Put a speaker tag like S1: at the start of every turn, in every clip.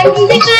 S1: आँखें बंद करके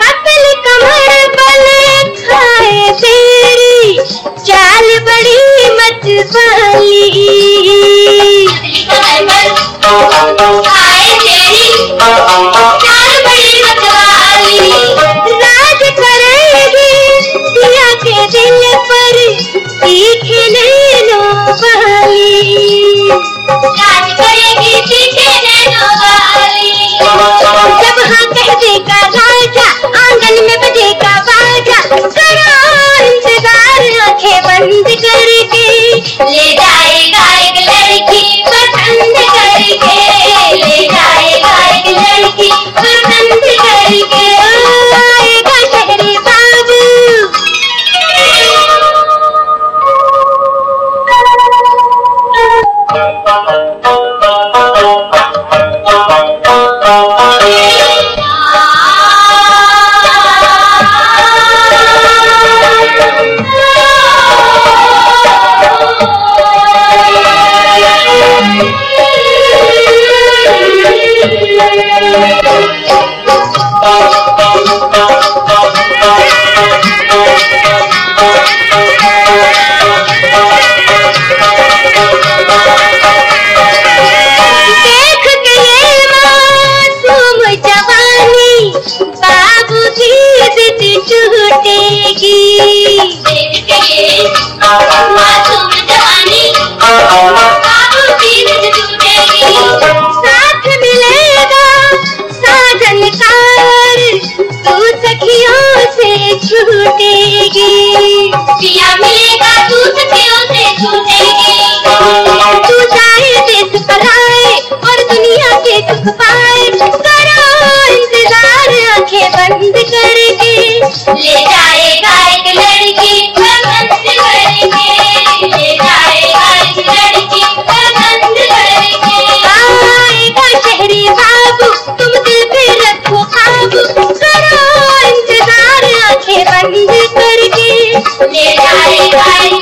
S1: पतली कमर बल खाए तेरी, चाल बड़ी मत वाली राज करेगी दिया के दिल पर तीखे नैनों बंद करके ¡Vamos! दुनिया पाए करो इंतज़ार आँखें बंद करके ले जाएगा एक लड़की पसंद करके ले जाएगा एक लड़की पसंद करके आएगा शहरी बाबू तुम दिल पे रखो काबू करो इंतज़ार आँखें बंद करके ले जाएगा